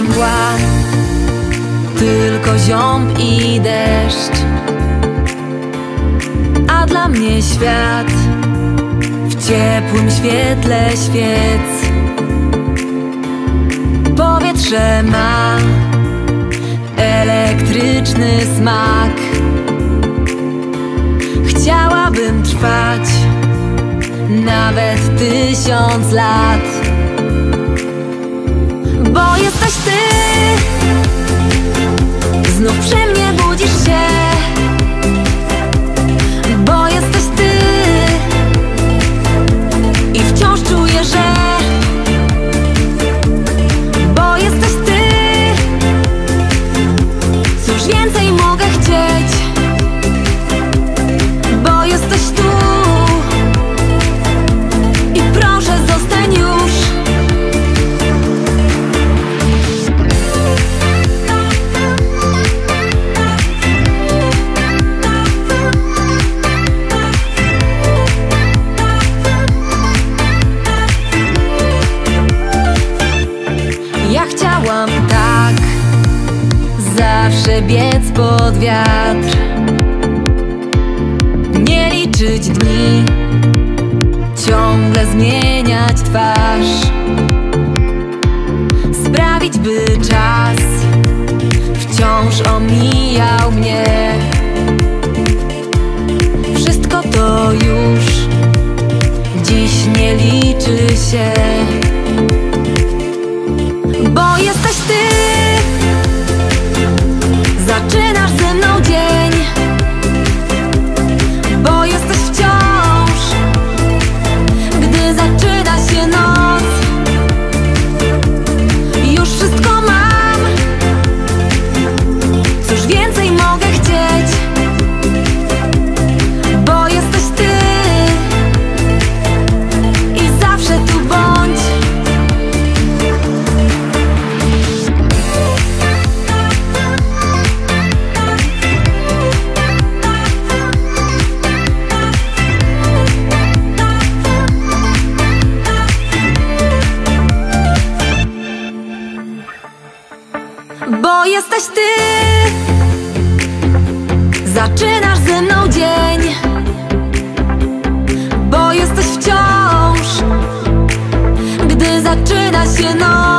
mgła. Tylko ziąb i deszcz. A dla mnie świat W ciepłym świetle świec. Powietrze ma Elektryczny smak. Chciałabym trwać Nawet tysiąc lat Zawsze biec pod wiatr. Nie liczyć dni Ciągle zmieniać twarz. Sprawić by czas Wciąż omijał mnie. Wszystko to już Dziś nie liczy się Bo jesteś ty. Zaczynasz ze mną dzień. Bo jesteś wciąż. Gdy zaczyna się noc